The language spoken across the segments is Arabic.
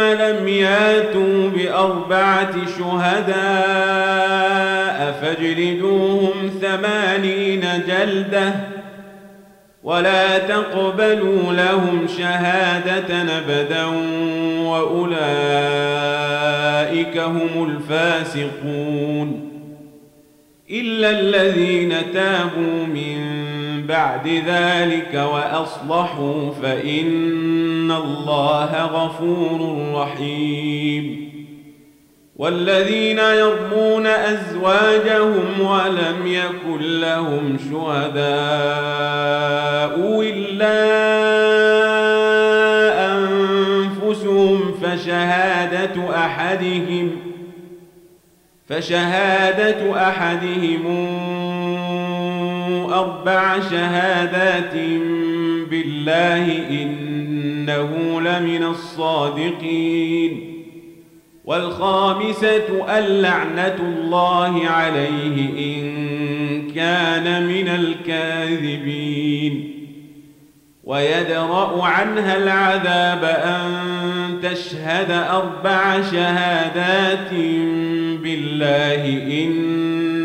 لم ياتوا بأربعة شهداء فاجلدوهم ثمانين جلدة ولا تقبلوا لهم شهادة أبدا وأولئك هم الفاسقون إلا الذين تابوا من بعد ذلك وأصلحوا فإن الله غفور رحيم. والذين يرمون أزواجهم ولم يكن لهم شهداء إلا أنفسهم فشهادة أحدهم فشهادة أحدهم أربع شهادات بالله إنه لمن الصادقين. والخامسة اللعنة الله عليه إن كان من الكاذبين. ويدرأ عنها العذاب أن تشهد أربع شهادات بالله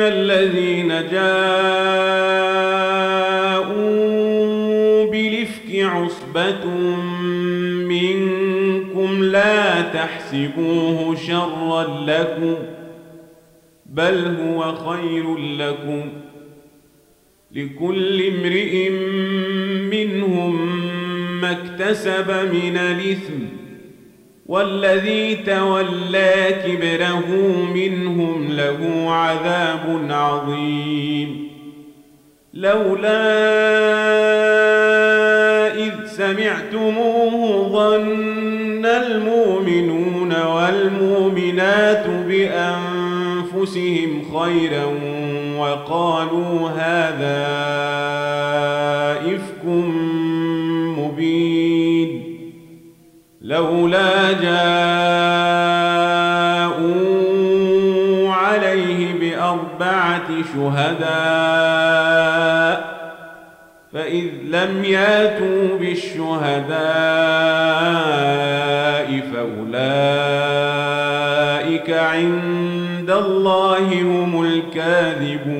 الذين جاءوا بلفك عصبة منكم لا تحسبوه شرا لكم بل هو خير لكم لكل امرئ منهم ما اكتسب من الإثم والذي تولى كبره منهم له عذاب عظيم. لولا إذ سمعتموه ظن المؤمنون والمؤمنات بأنفسهم خيرا وقالوا هذا إفك لولا جاءوا عليه بأربعة شهداء فإذ لم ياتوا بالشهداء فأولئك عند الله هم الكاذبون.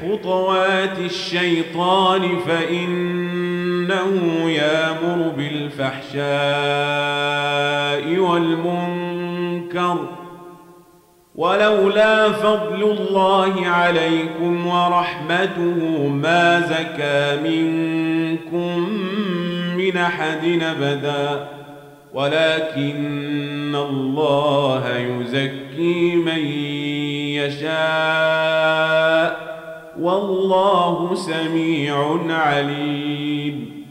خطوات الشيطان فإنه يامر بالفحشاء والمنكر. ولولا فضل الله عليكم ورحمته ما زكى منكم من أحد أبدا. ولكن الله يزكي من يشاء. والله سميع عليم.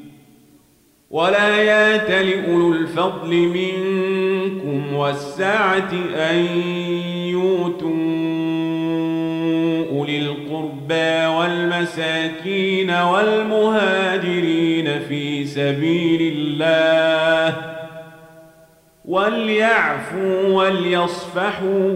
ولا يات لأولو الفضل منكم والسعة أن يؤتوا أولي القربى والمساكين والمهاجرين في سبيل الله. وليعفوا وليصفحوا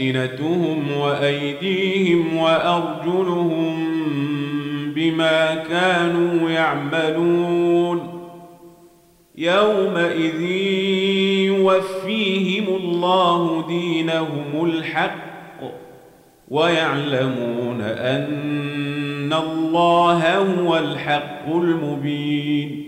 ألسنتهم وأيديهم وأرجلهم بما كانوا يعملون يومئذ يوفيهم الله دينهم الحق ويعلمون أن الله هو الحق المبين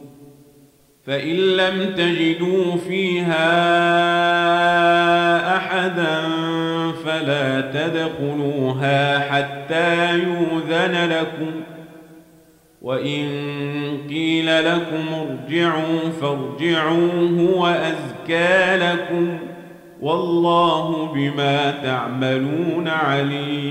فإن لم تجدوا فيها أحدا فلا تدخلوها حتى يوذن لكم. وإن قيل لكم ارجعوا فارجعوا هو أزكى لكم. والله بما تعملون عليم.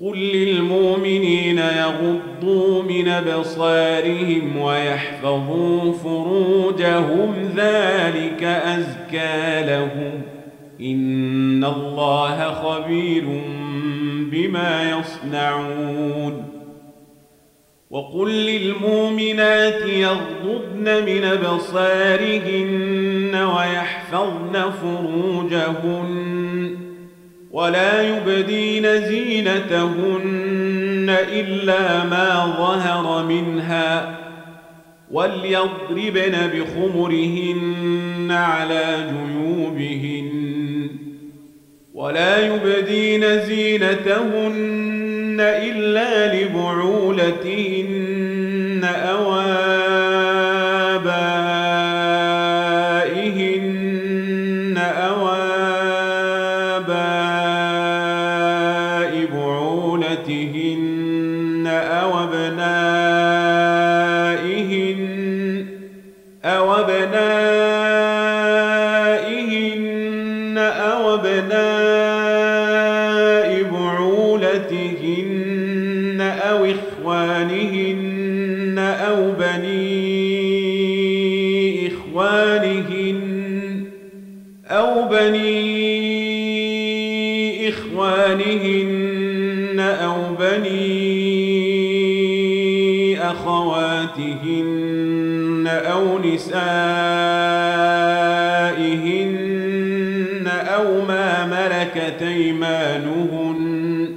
قل للمؤمنين يغضوا من ابصارهم ويحفظوا فروجهم ذلك ازكى لهم ان الله خبير بما يصنعون وقل للمؤمنات يغضضن من ابصارهن ويحفظن فروجهن ولا يبدين زينتهن إلا ما ظهر منها وليضربن بخمرهن على جيوبهن ولا يبدين زينتهن إلا لبعولتهن أو أو ما ملكت أيمانهن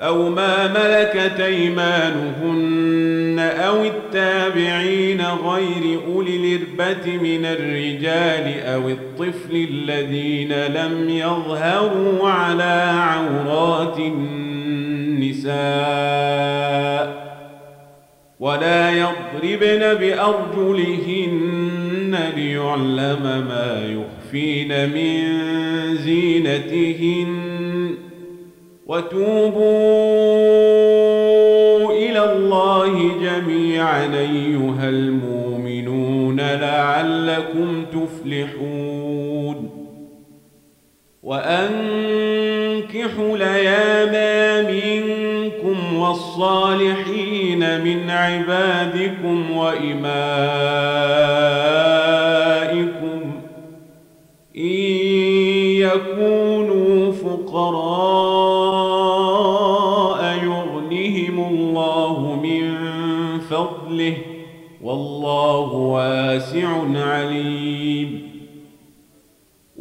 أو ما ملكت أيمانهن أو التابعين غير أولي الإربة من الرجال أو الطفل الذين لم يظهروا على عورات النساء ولا يضربن بأرجلهن ليعلم ما يخفين من زينتهن. وتوبوا إلى الله جميعا أيها المؤمنون لعلكم تفلحون. وأنكحوا لياما منكم والصالحين من عبادكم وإمائكم إن يكونوا فقراء يغنهم الله من فضله والله واسع عليم.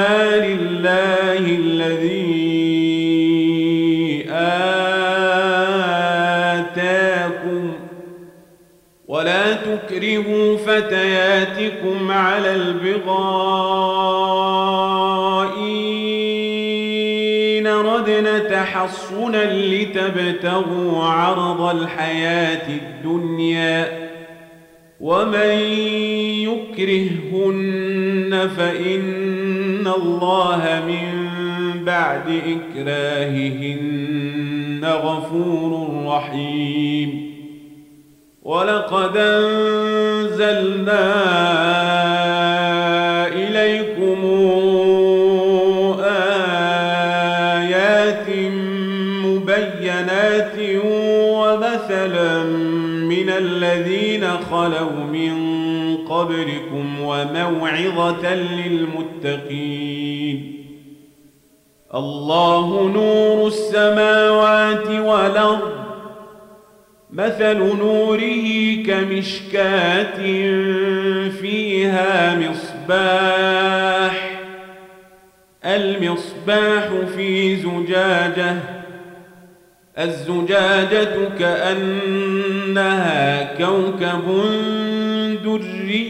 مما لله الذي آتاكم ولا تكرهوا فتياتكم على البغاء إن ردن تحصنا لتبتغوا عرض الحياة الدنيا ومن يكرهن فإن الله من بعد إكراههن غفور رحيم ولقد أنزلنا إليكم آيات مبينات ومثلا من الذين خلوا من قبلكم وموعظة للمتقين. الله نور السماوات والأرض مثل نوره كمشكاة فيها مصباح المصباح في زجاجة الزجاجة كأنها كوكب دري.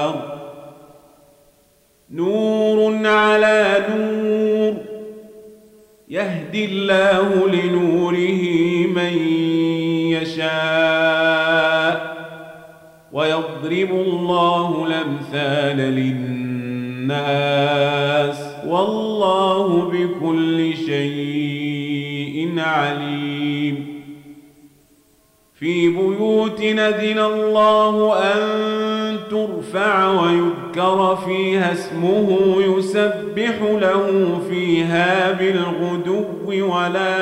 يهدي الله لنوره من يشاء ويضرب الله الأمثال للناس والله بكل شيء عليم. في بيوت نذن الله أن ترفع ويذكر فيها اسمه يسبح له فيها بالغدو ولا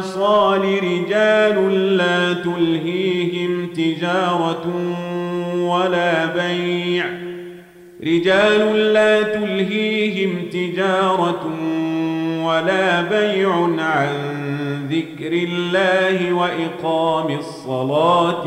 صال رجال لا تلهيهم تجارة ولا بيع. رجال لا تلهيهم تجارة ولا بيع عن ذكر الله وإقام الصلاة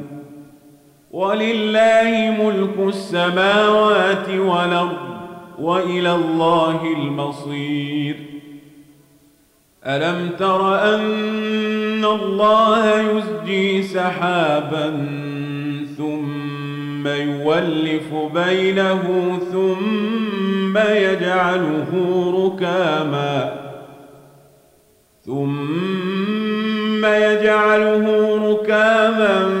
ولله ملك السماوات والأرض وإلى الله المصير. ألم تر أن الله يزجي سحابا ثم يولف بينه ثم يجعله ركاما ثم يجعله ركاما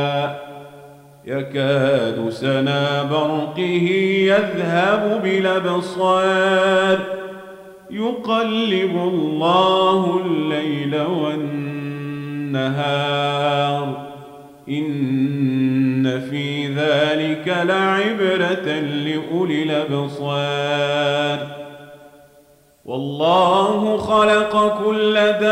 يكاد سنا برقه يذهب بالأبصار. يقلب الله الليل والنهار. إن في ذلك لعبرة لأولي الأبصار. والله خلق كل دابة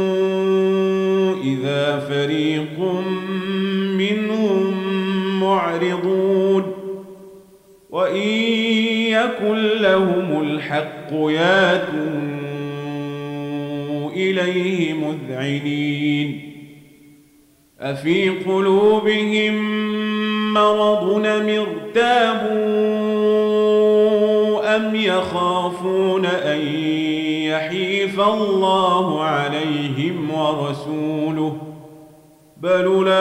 إذا فريق منهم معرضون وإن يكن لهم الحق ياتوا إليه مذعنين أفي قلوبهم مرض ارتابوا أم يخافون أن الله عليهم ورسوله بل أولئك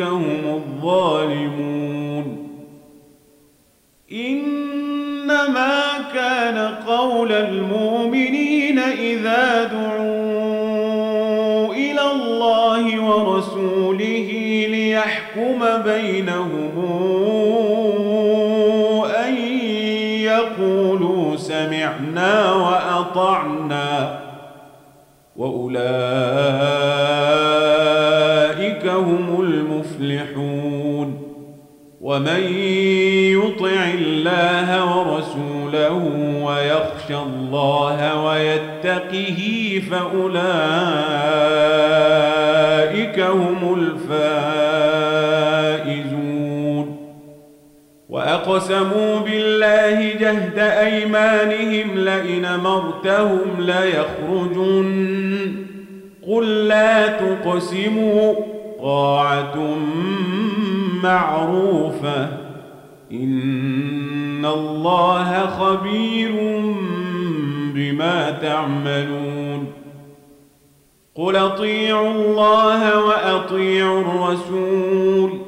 هم الظالمون. إنما كان قول المؤمنين إذا دعوا إلى الله ورسوله ليحكم بينهم سمعنا وأطعنا وأولئك هم المفلحون ومن يطع الله ورسوله ويخشى الله ويتقه فأولئك هم الفائزون وأقسموا بالله جهد أيمانهم لئن مرتهم ليخرجن. قل لا تقسموا طاعة معروفة. إن الله خبير بما تعملون. قل أطيعوا الله وأطيعوا الرسول.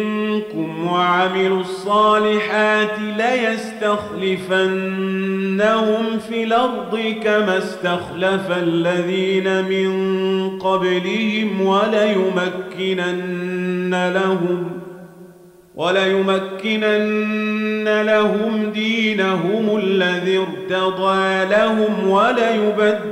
منكم وعملوا الصالحات ليستخلفنهم في الأرض كما استخلف الذين من قبلهم وليمكنن لهم وليمكنن لهم دينهم الذي ارتضى لهم وليبدلنهم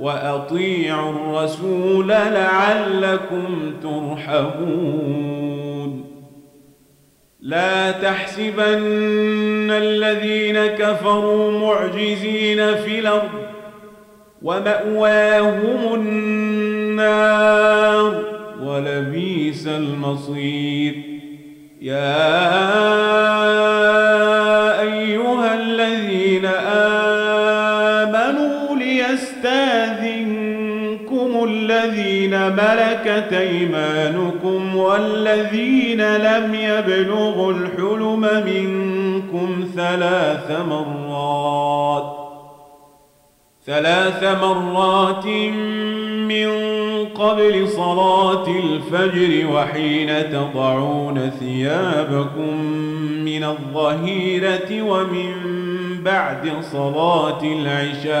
وأطيعوا الرسول لعلكم ترحمون. لا تحسبن الذين كفروا معجزين في الأرض ومأواهم النار ولبيس المصير. يا أيها الذين آمنوا ملكت أيمانكم والذين لم يبلغوا الحلم منكم ثلاث مرات ثلاث مرات من قبل صلاة الفجر وحين تضعون ثيابكم من الظهيرة ومن بعد صلاة العشاء.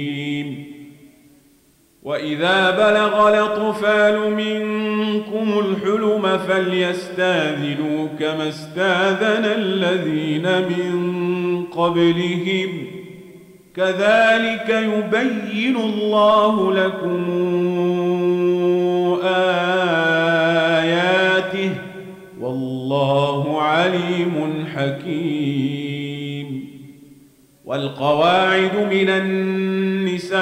وإذا بلغ الأطفال منكم الحلم فليستاذنوا كما استاذن الذين من قبلهم كذلك يبين الله لكم آياته والله عليم حكيم والقواعد من النساء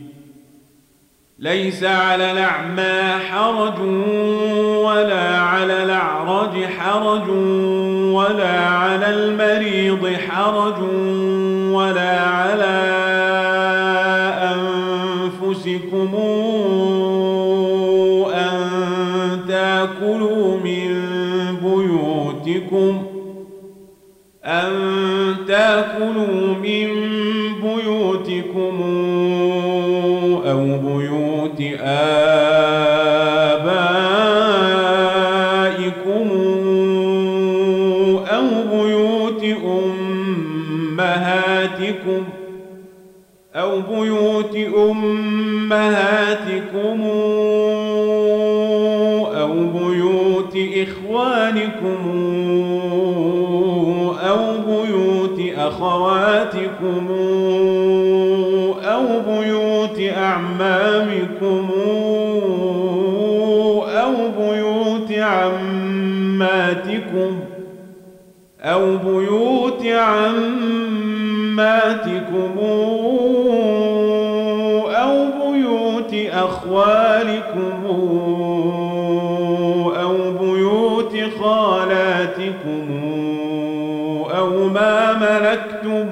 ليس على الأعمى حرج ولا على الأعرج حرج ولا على المريض حرج ولا على أنفسكم أن تأكلوا من بيوتكم أن تأكلوا إخوانكم أو بيوت أخواتكم أو بيوت أعمامكم أو بيوت عماتكم أو بيوت عماتكم أو بيوت أخوالكم خالاتكم أو ما ملكتم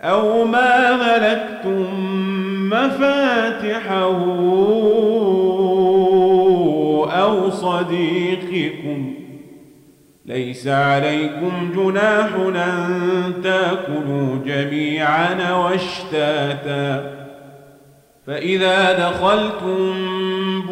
أو ما ملكتم مفاتحه أو صديقكم ليس عليكم جناح أن تأكلوا جميعا واشتاتا فإذا دخلتم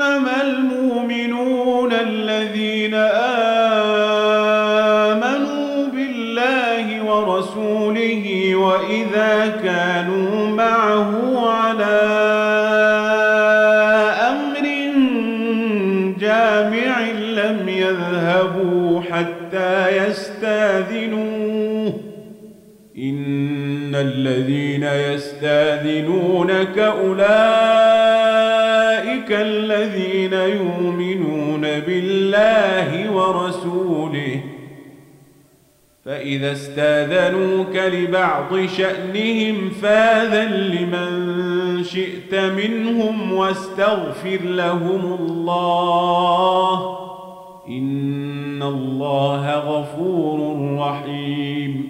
إنما المؤمنون ورسوله. فإذا استاذنوك لبعض شأنهم فاذن لمن شئت منهم واستغفر لهم الله. إن الله غفور رحيم.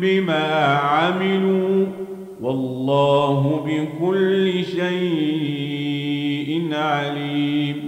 بما عملوا والله بكل شيء عليم.